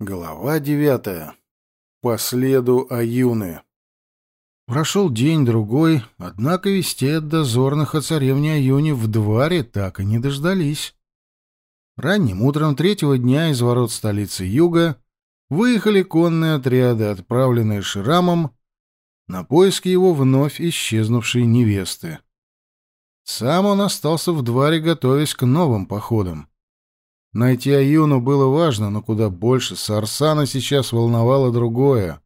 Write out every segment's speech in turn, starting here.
Глава девятая. По следу Аюны. Прошел день-другой, однако вести от дозорных о царевне Аюне в дворе так и не дождались. Ранним утром третьего дня из ворот столицы Юга выехали конные отряды, отправленные Ширамом на поиски его вновь исчезнувшей невесты. Сам он остался в дворе, готовясь к новым походам. Найти Аюну было важно, но куда больше Сарсана сейчас волновало другое.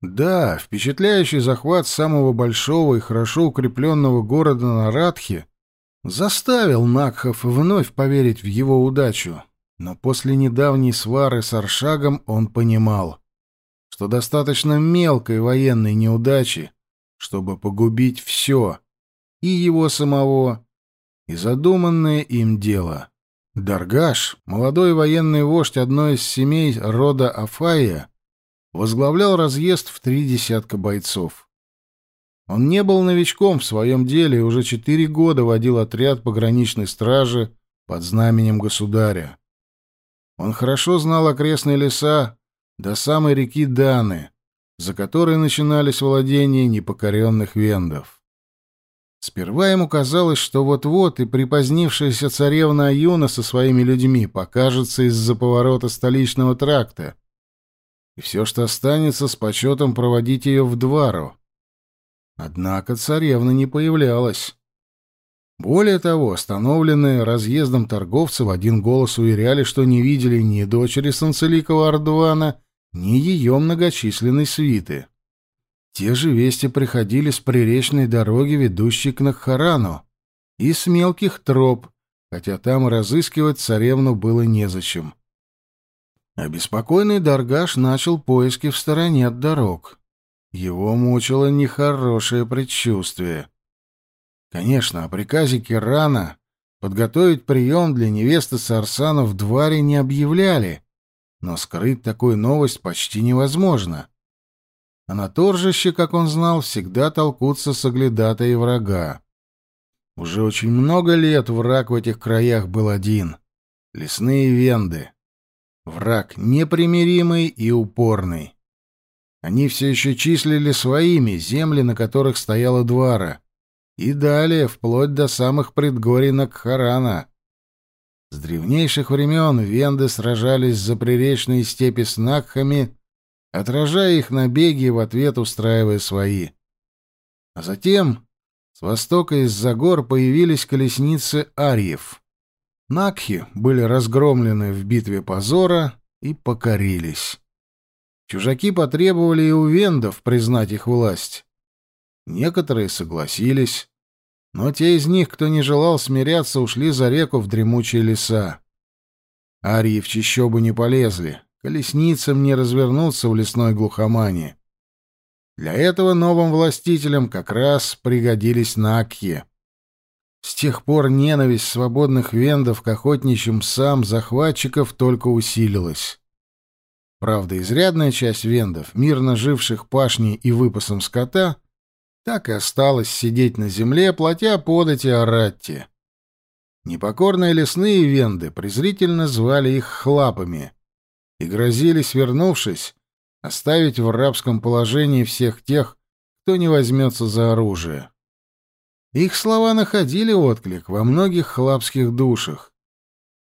Да, впечатляющий захват самого большого и хорошо укрепленного города на Радхе заставил Накхов вновь поверить в его удачу, но после недавней свары с Аршагом он понимал, что достаточно мелкой военной неудачи, чтобы погубить все, и его самого, и задуманное им дело. Даргаш, молодой военный вождь одной из семей рода Афая, возглавлял разъезд в три десятка бойцов. Он не был новичком в своем деле и уже четыре года водил отряд пограничной стражи под знаменем государя. Он хорошо знал окрестные леса до самой реки Даны, за которой начинались владения непокоренных вендов. Сперва ему казалось, что вот-вот и припозднившаяся царевна Аюна со своими людьми покажется из-за поворота столичного тракта, и все, что останется, с почетом проводить ее в двору. Однако царевна не появлялась. Более того, остановленные разъездом торговцы в один голос уверяли, что не видели ни дочери Санцеликова Ардвана, ни ее многочисленной свиты. Те же вести приходили с приречной дороги, ведущей к Нахарану, и с мелких троп, хотя там разыскивать царевну было незачем. Обеспокоенный Даргаш начал поиски в стороне от дорог. Его мучило нехорошее предчувствие. Конечно, о приказе Кирана подготовить прием для невесты Сарсана в дворе не объявляли, но скрыть такую новость почти невозможно а на торжище, как он знал, всегда толкутся соглядатые врага. Уже очень много лет враг в этих краях был один — лесные венды. Враг непримиримый и упорный. Они все еще числили своими земли, на которых стояла двора, и далее, вплоть до самых предгорий Накхарана. С древнейших времен венды сражались за приречные степи с Накхами отражая их набеги и в ответ устраивая свои. А затем с востока из-за гор появились колесницы Арьев. Накхи были разгромлены в битве позора и покорились. Чужаки потребовали и у вендов признать их власть. Некоторые согласились, но те из них, кто не желал смиряться, ушли за реку в дремучие леса. Арии в чищобу не полезли, колесницам не развернуться в лесной глухомане. Для этого новым властителям как раз пригодились накхи. С тех пор ненависть свободных вендов к охотничьим псам захватчиков только усилилась. Правда, изрядная часть вендов, мирно живших пашней и выпасом скота, так и осталась сидеть на земле, платя подати Аратти. Непокорные лесные венды презрительно звали их хлапами — и грозились, вернувшись, оставить в рабском положении всех тех, кто не возьмется за оружие. Их слова находили отклик во многих хлапских душах,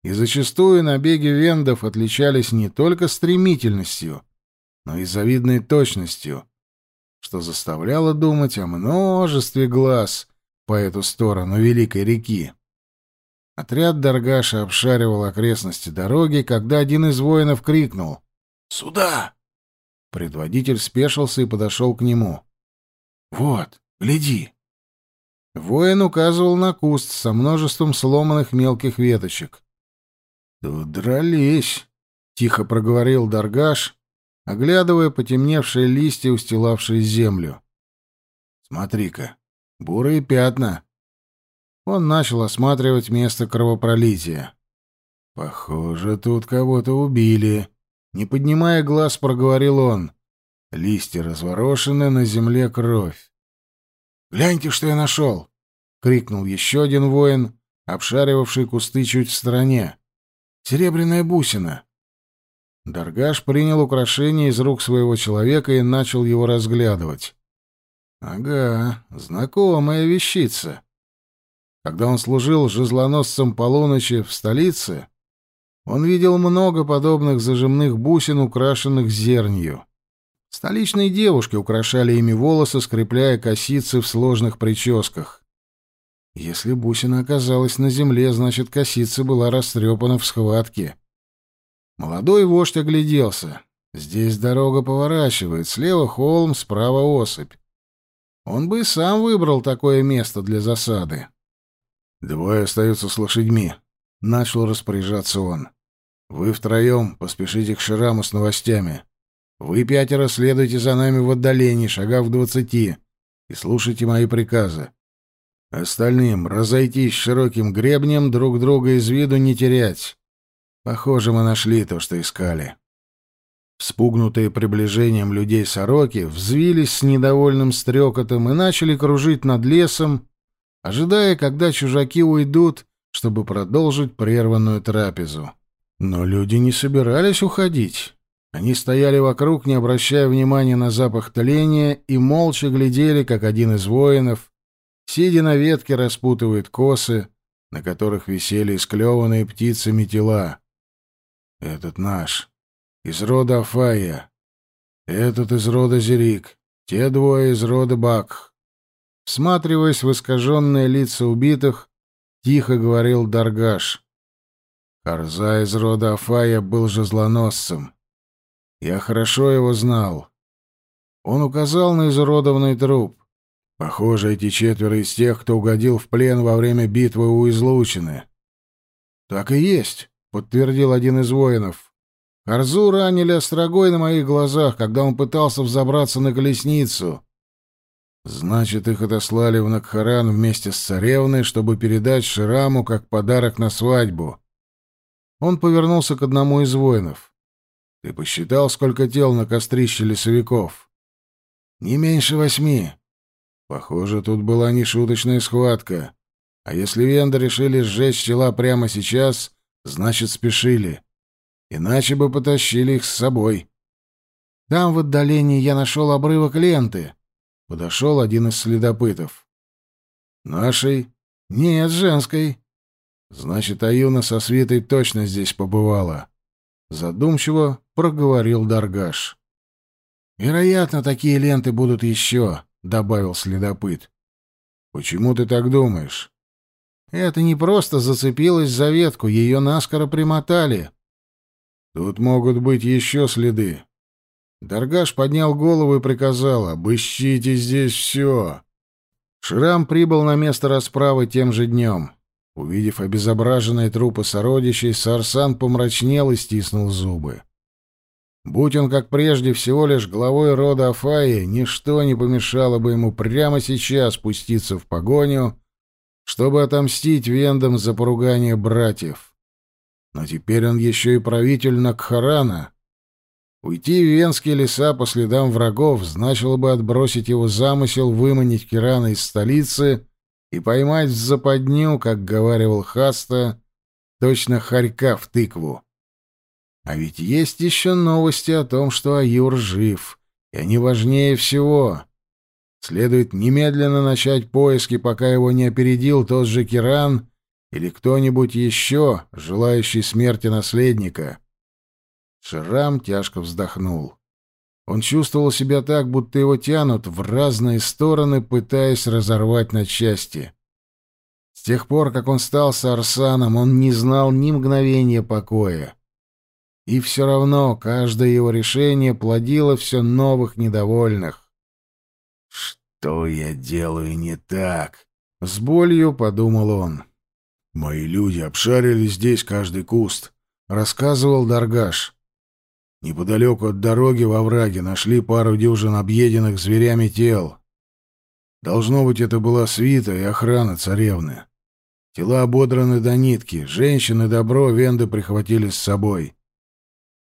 и зачастую набеги вендов отличались не только стремительностью, но и завидной точностью, что заставляло думать о множестве глаз по эту сторону Великой реки. Отряд Даргаша обшаривал окрестности дороги, когда один из воинов крикнул «Сюда!». Предводитель спешился и подошел к нему. «Вот, гляди!» Воин указывал на куст со множеством сломанных мелких веточек. «Тут дрались!» — тихо проговорил Даргаш, оглядывая потемневшие листья, устилавшие землю. «Смотри-ка, бурые пятна!» Он начал осматривать место кровопролития. «Похоже, тут кого-то убили». Не поднимая глаз, проговорил он. Листья разворошены, на земле кровь. «Гляньте, что я нашел!» — крикнул еще один воин, обшаривавший кусты чуть в стороне. «Серебряная бусина!» Даргаш принял украшение из рук своего человека и начал его разглядывать. Ага, знакомая вещица. Когда он служил жезлоносцем полуночи в столице, он видел много подобных зажимных бусин, украшенных зернью. Столичные девушки украшали ими волосы, скрепляя косицы в сложных прическах. Если бусина оказалась на земле, значит, косица была растрепана в схватке. Молодой вождь огляделся. Здесь дорога поворачивает, слева холм, справа осыпь. Он бы и сам выбрал такое место для засады. «Двое остаются с лошадьми», — начал распоряжаться он. «Вы втроем поспешите к Шираму с новостями. Вы пятеро следуйте за нами в отдалении, шагав в двадцати, и слушайте мои приказы. Остальным разойтись широким гребнем, друг друга из виду не терять. Похоже, мы нашли то, что искали». Вспугнутые приближением людей сороки взвились с недовольным стрекотом и начали кружить над лесом, ожидая, когда чужаки уйдут, чтобы продолжить прерванную трапезу. Но люди не собирались уходить. Они стояли вокруг, не обращая внимания на запах тления, и молча глядели, как один из воинов, сидя на ветке, распутывает косы, на которых висели исклеванные птицами тела. «Этот наш, из рода Афая, этот из рода Зерик, те двое из рода Бак. Всматриваясь в искаженные лица убитых, тихо говорил Даргаш. Харза из рода Афая был же злоносцем. Я хорошо его знал. Он указал на изуродованный труп. Похоже, эти четверо из тех, кто угодил в плен во время битвы у излучины. «Так и есть», — подтвердил один из воинов. «Харзу ранили острогой на моих глазах, когда он пытался взобраться на колесницу. Значит, их отослали в Накхаран вместе с царевной, чтобы передать Шираму как подарок на свадьбу. Он повернулся к одному из воинов. Ты посчитал, сколько тел на кострище лесовиков? Не меньше восьми. Похоже, тут была нешуточная схватка. А если венды решили сжечь тела прямо сейчас, значит, спешили. Иначе бы потащили их с собой. Там в отдалении я нашел обрывок ленты. Подошел один из следопытов. «Нашей?» «Нет, женской». «Значит, Аюна со свитой точно здесь побывала». Задумчиво проговорил Даргаш. «Вероятно, такие ленты будут еще», — добавил следопыт. «Почему ты так думаешь?» «Это не просто зацепилась за ветку, ее наскоро примотали». «Тут могут быть еще следы. Даргаш поднял голову и приказал «Обыщите здесь все». Шрам прибыл на место расправы тем же днем. Увидев обезображенные трупы сородичей, Сарсан помрачнел и стиснул зубы. Будь он, как прежде, всего лишь главой рода Афаи, ничто не помешало бы ему прямо сейчас спуститься в погоню, чтобы отомстить вендам за поругание братьев. Но теперь он еще и правитель Накхарана — Уйти в венские леса по следам врагов значило бы отбросить его замысел выманить Кирана из столицы и поймать в западню, как говаривал Хаста, точно хорька в тыкву. А ведь есть еще новости о том, что Аюр жив, и они важнее всего. Следует немедленно начать поиски, пока его не опередил тот же Киран или кто-нибудь еще, желающий смерти наследника. Шрам тяжко вздохнул. Он чувствовал себя так, будто его тянут в разные стороны, пытаясь разорвать на части. С тех пор, как он стал Сарсаном, он не знал ни мгновения покоя. И все равно каждое его решение плодило все новых недовольных. «Что я делаю не так?» — с болью подумал он. «Мои люди обшарили здесь каждый куст», — рассказывал Даргаш. Неподалеку от дороги во враге нашли пару дюжин объеденных зверями тел. Должно быть, это была свита и охрана царевны. Тела ободраны до нитки, женщины добро венды прихватили с собой.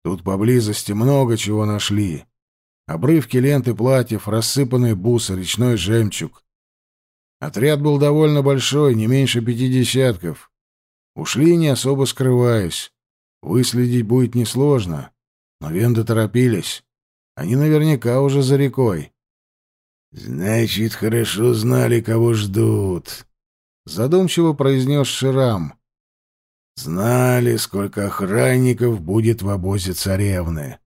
Тут поблизости много чего нашли. Обрывки ленты платьев, рассыпанные бусы, речной жемчуг. Отряд был довольно большой, не меньше пяти десятков. Ушли, не особо скрываясь. Выследить будет несложно. Но венды торопились. Они наверняка уже за рекой. «Значит, хорошо знали, кого ждут», — задумчиво произнес Ширам. «Знали, сколько охранников будет в обозе царевны,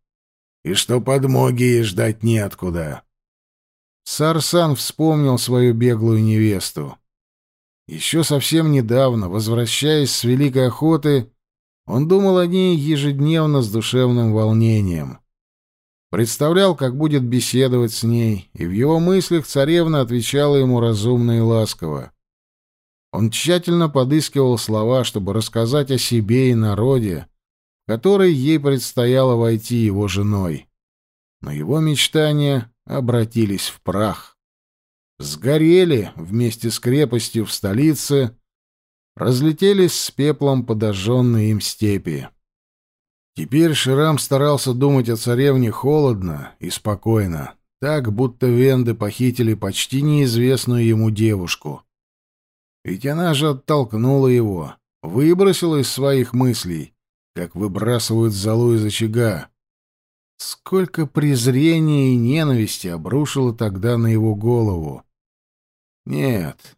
и что подмоги ей ждать неоткуда». Сарсан вспомнил свою беглую невесту. Еще совсем недавно, возвращаясь с великой охоты, он думал о ней ежедневно с душевным волнением. Представлял, как будет беседовать с ней, и в его мыслях царевна отвечала ему разумно и ласково. Он тщательно подыскивал слова, чтобы рассказать о себе и народе, в который ей предстояло войти его женой. Но его мечтания обратились в прах. Сгорели вместе с крепостью в столице разлетелись с пеплом подожженные им степи. Теперь Ширам старался думать о царевне холодно и спокойно, так, будто венды похитили почти неизвестную ему девушку. Ведь она же оттолкнула его, выбросила из своих мыслей, как выбрасывают золу из очага. Сколько презрения и ненависти обрушило тогда на его голову. Нет,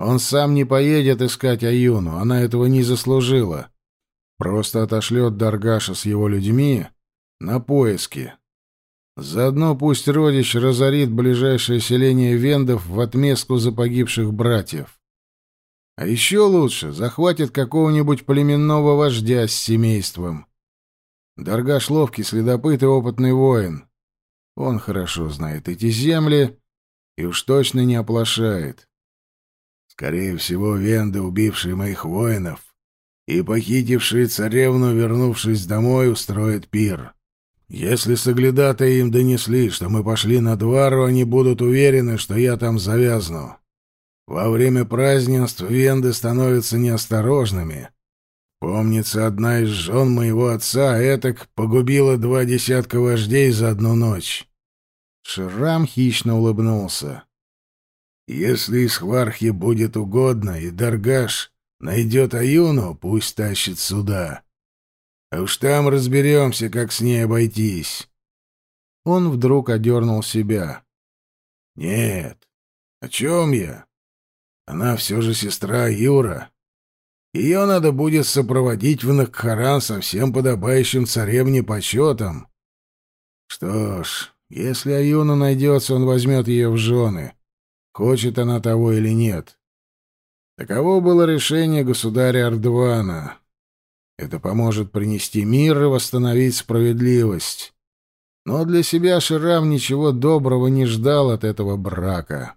он сам не поедет искать Аюну, она этого не заслужила. Просто отошлет Даргаша с его людьми на поиски. Заодно пусть родич разорит ближайшее селение вендов в отместку за погибших братьев. А еще лучше захватит какого-нибудь племенного вождя с семейством. Даргаш ловкий следопыт и опытный воин. Он хорошо знает эти земли и уж точно не оплошает. Скорее всего, венды, убившие моих воинов и похитившие царевну, вернувшись домой, устроят пир. Если соглядатые им донесли, что мы пошли на двару, они будут уверены, что я там завязну. Во время празднеств венды становятся неосторожными. Помнится, одна из жен моего отца этак погубила два десятка вождей за одну ночь. Шрам хищно улыбнулся. Если из Хвархи будет угодно, и Даргаш найдет Аюну, пусть тащит сюда. А уж там разберемся, как с ней обойтись. Он вдруг одернул себя. Нет, о чем я? Она все же сестра Юра. Ее надо будет сопроводить в Накхаран со всем подобающим царевне почетом. Что ж, если Аюна найдется, он возьмет ее в жены. Хочет она того или нет. Таково было решение государя Ардвана. Это поможет принести мир и восстановить справедливость. Но для себя Ширам ничего доброго не ждал от этого брака.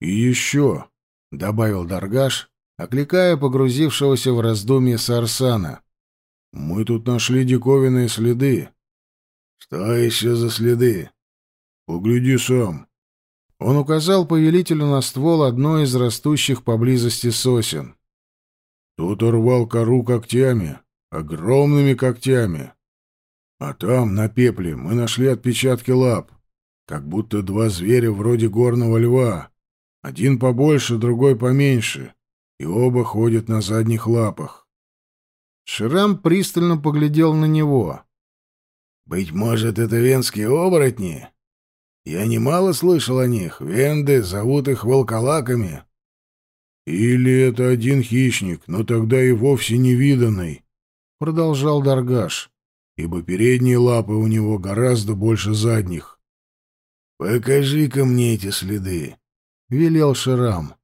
«И еще», — добавил Даргаш, окликая погрузившегося в раздумье Сарсана, — «мы тут нашли диковинные следы». «Что еще за следы?» «Погляди сам». Он указал повелителю на ствол одной из растущих поблизости сосен. Кто-то рвал кору когтями, огромными когтями. А там, на пепле, мы нашли отпечатки лап, как будто два зверя вроде горного льва. Один побольше, другой поменьше, и оба ходят на задних лапах. Шрам пристально поглядел на него. «Быть может, это венские оборотни?» Я немало слышал о них. Венды зовут их волколаками. Или это один хищник, но тогда и вовсе невиданный, — продолжал Даргаш, — ибо передние лапы у него гораздо больше задних. — Покажи-ка мне эти следы, — велел Ширам.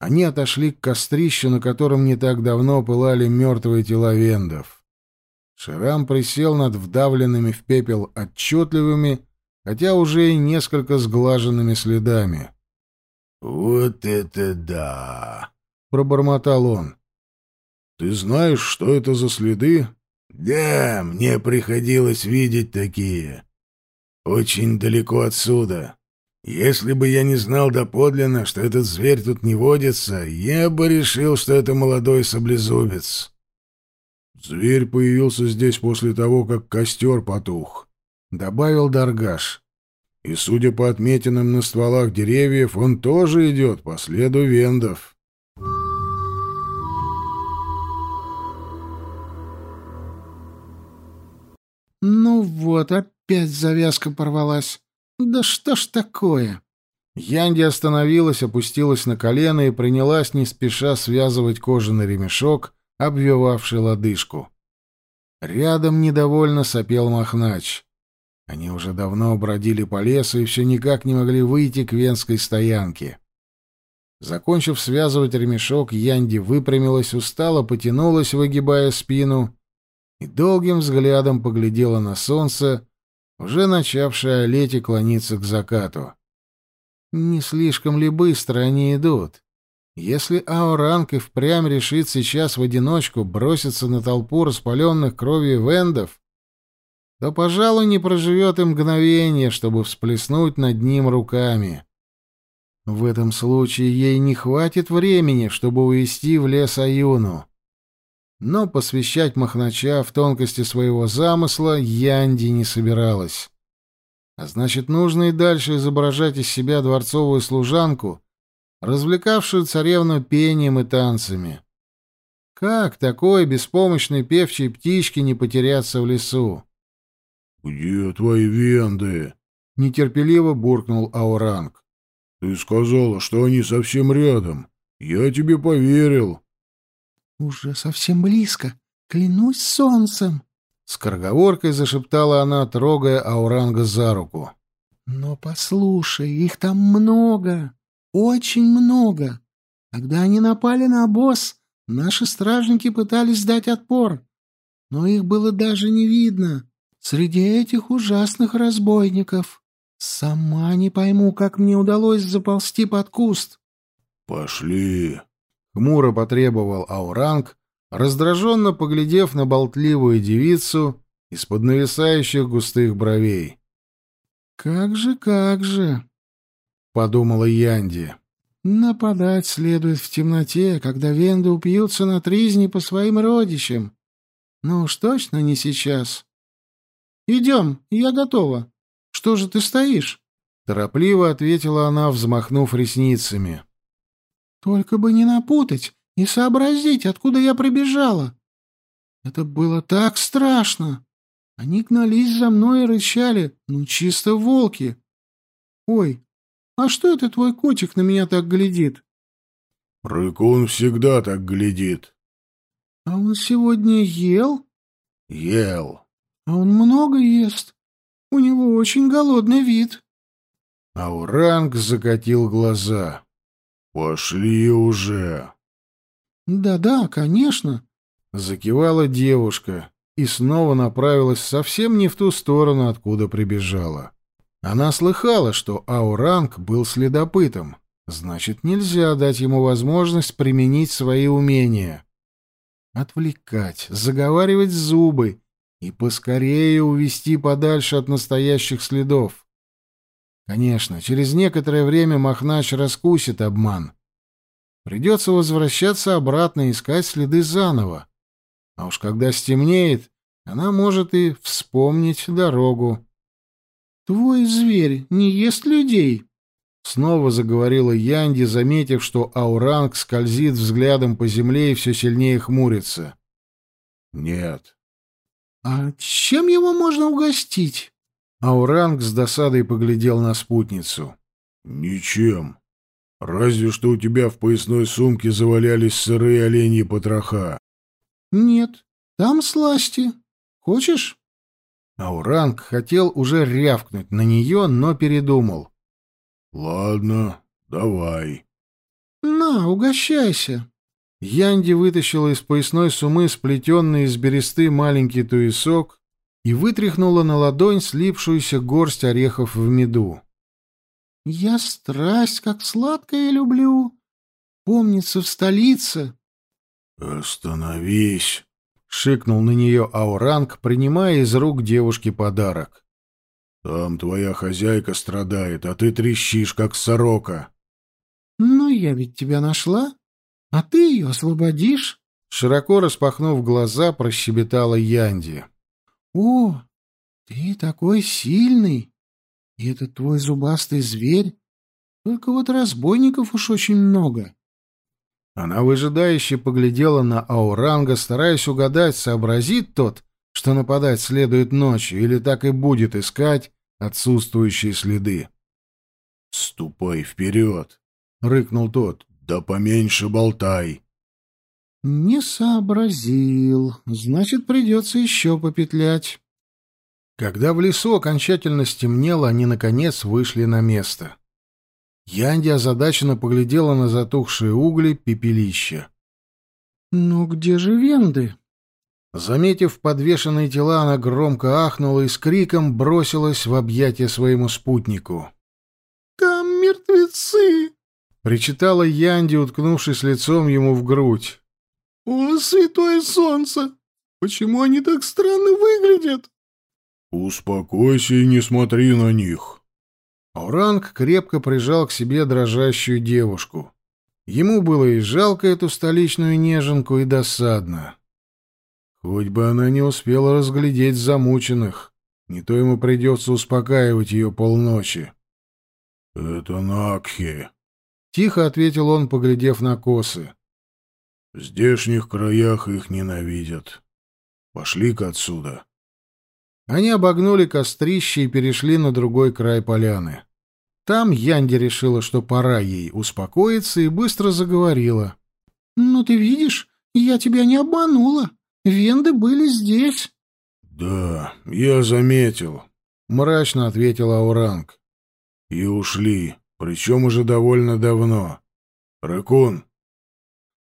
Они отошли к кострищу, на котором не так давно пылали мертвые тела вендов. Ширам присел над вдавленными в пепел отчетливыми, хотя уже и несколько сглаженными следами. «Вот это да!» — пробормотал он. «Ты знаешь, что это за следы?» «Да, мне приходилось видеть такие. Очень далеко отсюда. Если бы я не знал доподлинно, что этот зверь тут не водится, я бы решил, что это молодой саблезубец». «Зверь появился здесь после того, как костер потух добавил Даргаш. И, судя по отметинам на стволах деревьев, он тоже идет по следу вендов. Ну вот, опять завязка порвалась. Да что ж такое? Янди остановилась, опустилась на колено и принялась не спеша связывать кожаный ремешок, обвивавший лодыжку. Рядом недовольно сопел Махнач. Они уже давно бродили по лесу и все никак не могли выйти к венской стоянке. Закончив связывать ремешок, Янди выпрямилась, устало потянулась, выгибая спину, и долгим взглядом поглядела на солнце, уже начавшее олеть и клониться к закату. Не слишком ли быстро они идут? Если Ауранг и впрямь решит сейчас в одиночку броситься на толпу распаленных кровью вендов, то, пожалуй, не проживет и мгновение, чтобы всплеснуть над ним руками. В этом случае ей не хватит времени, чтобы увести в лес Аюну. Но посвящать Махнача в тонкости своего замысла Янди не собиралась. А значит, нужно и дальше изображать из себя дворцовую служанку, развлекавшую царевну пением и танцами. Как такой беспомощной певчей птичке не потеряться в лесу? «Где твои венды?» — нетерпеливо буркнул Ауранг. «Ты сказала, что они совсем рядом. Я тебе поверил». «Уже совсем близко. Клянусь солнцем!» С корговоркой зашептала она, трогая Ауранга за руку. «Но послушай, их там много, очень много. Когда они напали на обоз, наши стражники пытались дать отпор, но их было даже не видно среди этих ужасных разбойников. Сама не пойму, как мне удалось заползти под куст. «Пошли!» — хмуро потребовал Ауранг, раздраженно поглядев на болтливую девицу из-под нависающих густых бровей. «Как же, как же!» — подумала Янди. «Нападать следует в темноте, когда венды упьются на тризни по своим родичам. Ну уж точно не сейчас. «Идем, я готова. Что же ты стоишь?» Торопливо ответила она, взмахнув ресницами. «Только бы не напутать и сообразить, откуда я прибежала. Это было так страшно. Они гнались за мной и рычали, ну чисто волки. Ой, а что это твой котик на меня так глядит?» «Рыкун всегда так глядит». «А он сегодня ел?» «Ел», а он много ест. У него очень голодный вид. Ауранг закатил глаза. «Пошли уже!» «Да-да, конечно!» — закивала девушка и снова направилась совсем не в ту сторону, откуда прибежала. Она слыхала, что Ауранг был следопытом, значит, нельзя дать ему возможность применить свои умения. Отвлекать, заговаривать зубы и поскорее увести подальше от настоящих следов. Конечно, через некоторое время Махнач раскусит обман. Придется возвращаться обратно и искать следы заново. А уж когда стемнеет, она может и вспомнить дорогу. «Твой зверь не ест людей?» Снова заговорила Янди, заметив, что Ауранг скользит взглядом по земле и все сильнее хмурится. «Нет, «А чем его можно угостить?» Ауранг с досадой поглядел на спутницу. «Ничем. Разве что у тебя в поясной сумке завалялись сырые оленьи потроха». «Нет, там сласти. Хочешь?» Ауранг хотел уже рявкнуть на нее, но передумал. «Ладно, давай». «На, угощайся». Янди вытащила из поясной сумы сплетенный из бересты маленький туесок и вытряхнула на ладонь слипшуюся горсть орехов в меду. «Я страсть, как сладкое люблю. Помнится, в столице». «Остановись!» — шикнул на нее Ауранг, принимая из рук девушки подарок. «Там твоя хозяйка страдает, а ты трещишь, как сорока». «Но я ведь тебя нашла. А ты ее освободишь? Широко распахнув глаза, прощебетала Янди. О, ты такой сильный! И этот твой зубастый зверь. Только вот разбойников уж очень много. Она выжидающе поглядела на Ауранга, стараясь угадать, сообразит тот, что нападать следует ночью, или так и будет искать отсутствующие следы. «Ступай вперед!» — рыкнул тот. «Да поменьше болтай!» «Не сообразил. Значит, придется еще попетлять». Когда в лесу окончательно стемнело, они, наконец, вышли на место. Янди озадаченно поглядела на затухшие угли пепелища. «Ну где же венды?» Заметив подвешенные тела, она громко ахнула и с криком бросилась в объятия своему спутнику. «Там мертвецы!» — причитала Янди, уткнувшись лицом ему в грудь. «О, святое солнце! Почему они так странно выглядят?» «Успокойся и не смотри на них». Оранг крепко прижал к себе дрожащую девушку. Ему было и жалко эту столичную неженку, и досадно. Хоть бы она не успела разглядеть замученных, не то ему придется успокаивать ее полночи. — Это Накхи, — тихо ответил он, поглядев на косы. — В здешних краях их ненавидят. Пошли-ка отсюда. Они обогнули кострище и перешли на другой край поляны. Там Янди решила, что пора ей успокоиться, и быстро заговорила. — Ну, ты видишь, я тебя не обманула. Венды были здесь. — Да, я заметил, — мрачно ответила Ауранг. — И ушли, причем уже довольно давно. Ракун.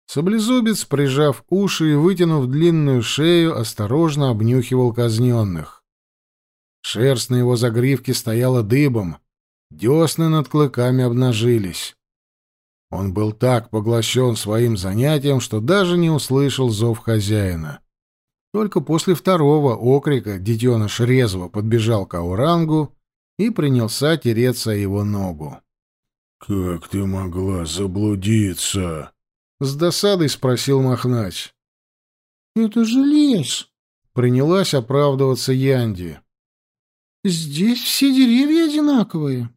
Саблезубец, прижав уши и вытянув длинную шею, осторожно обнюхивал казненных. Шерсть на его загривке стояла дыбом, десны над клыками обнажились. Он был так поглощен своим занятием, что даже не услышал зов хозяина. Только после второго окрика детеныш резво подбежал к Аурангу и принялся тереться его ногу. «Как ты могла заблудиться?» — с досадой спросил Махнач. «Это же лес!» — принялась оправдываться Янди. «Здесь все деревья одинаковые».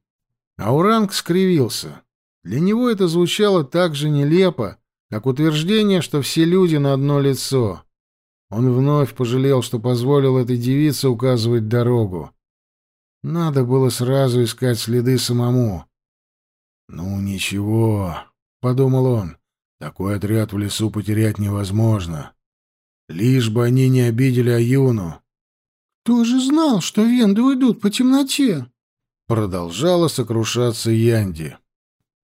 Ауранг скривился. Для него это звучало так же нелепо, как утверждение, что все люди на одно лицо. Он вновь пожалел, что позволил этой девице указывать дорогу. Надо было сразу искать следы самому. «Ну, ничего», — подумал он, — «такой отряд в лесу потерять невозможно. Лишь бы они не обидели Аюну». «Кто же знал, что венды уйдут по темноте?» Продолжала сокрушаться Янди.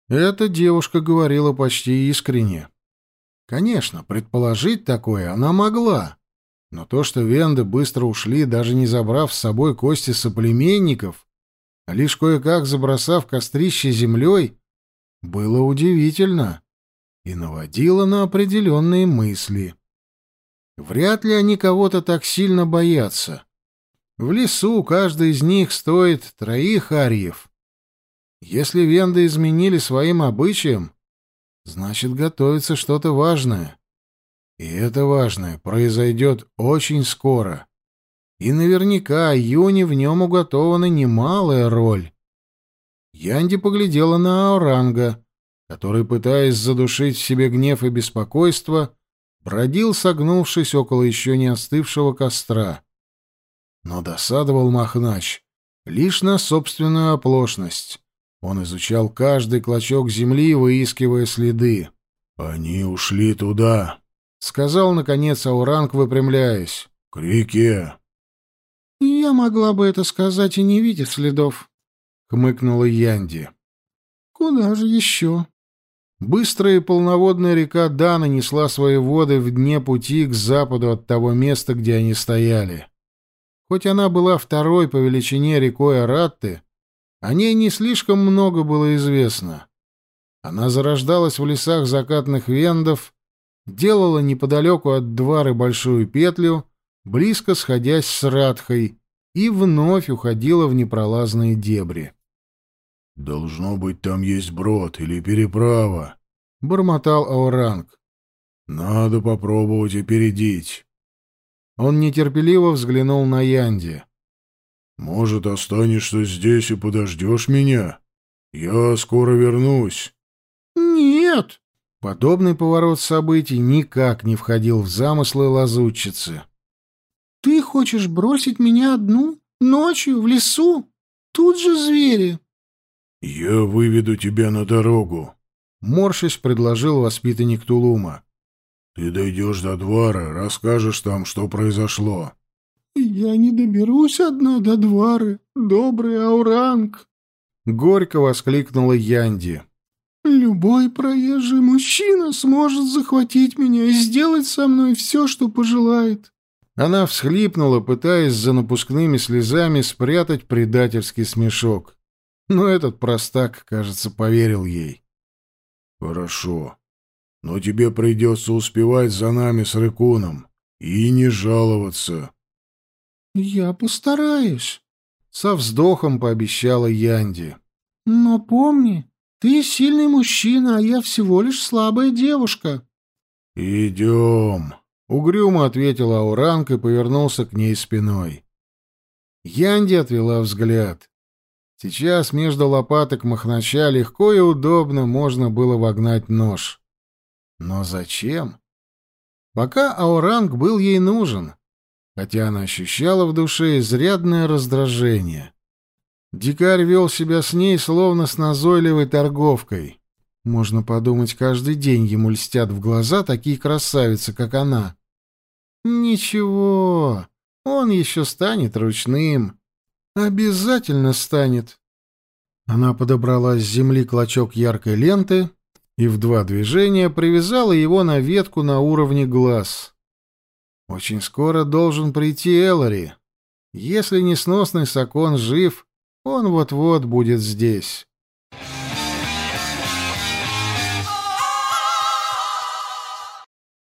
Эта девушка говорила почти искренне. Конечно, предположить такое она могла. Но то, что венды быстро ушли, даже не забрав с собой кости соплеменников, а лишь кое-как забросав кострище землей, было удивительно и наводило на определенные мысли. Вряд ли они кого-то так сильно боятся. В лесу каждый из них стоит троих арьев. Если венды изменили своим обычаям, Значит, готовится что-то важное. И это важное произойдет очень скоро. И наверняка Юни в нем уготована немалая роль. Янди поглядела на Ауранга, который, пытаясь задушить в себе гнев и беспокойство, бродил, согнувшись около еще не остывшего костра. Но досадовал Махнач лишь на собственную оплошность. Он изучал каждый клочок земли, выискивая следы. «Они ушли туда», — сказал, наконец, Ауранг, выпрямляясь. «К реке». «Я могла бы это сказать и не видя следов», — хмыкнула Янди. «Куда же еще?» Быстрая и полноводная река Дана несла свои воды в дне пути к западу от того места, где они стояли. Хоть она была второй по величине рекой Аратты, о ней не слишком много было известно. Она зарождалась в лесах закатных вендов, делала неподалеку от Двары большую петлю, близко сходясь с Радхой, и вновь уходила в непролазные дебри. «Должно быть, там есть брод или переправа», — бормотал Ауранг. «Надо попробовать опередить». Он нетерпеливо взглянул на Янди. Может, останешься здесь и подождешь меня? Я скоро вернусь. Нет. Подобный поворот событий никак не входил в замыслы лазутчицы. Ты хочешь бросить меня одну? Ночью, в лесу? Тут же звери!» «Я выведу тебя на дорогу», — морщись предложил воспитанник Тулума. «Ты дойдешь до двора, расскажешь там, что произошло». «Я не доберусь одна до двары, добрый Ауранг!» Горько воскликнула Янди. «Любой проезжий мужчина сможет захватить меня и сделать со мной все, что пожелает». Она всхлипнула, пытаясь за напускными слезами спрятать предательский смешок. Но этот простак, кажется, поверил ей. «Хорошо. Но тебе придется успевать за нами с Рыкуном и не жаловаться». «Я постараюсь», — со вздохом пообещала Янди. «Но помни, ты сильный мужчина, а я всего лишь слабая девушка». «Идем», — угрюмо ответил Ауранг и повернулся к ней спиной. Янди отвела взгляд. Сейчас между лопаток Махнача легко и удобно можно было вогнать нож. Но зачем? Пока Ауранг был ей нужен, хотя она ощущала в душе изрядное раздражение. Дикарь вел себя с ней, словно с назойливой торговкой. Можно подумать, каждый день ему льстят в глаза такие красавицы, как она. Ничего, он еще станет ручным. Обязательно станет. Она подобрала с земли клочок яркой ленты и в два движения привязала его на ветку на уровне глаз. Очень скоро должен прийти Эллари. Если несносный Сакон жив, он вот-вот будет здесь.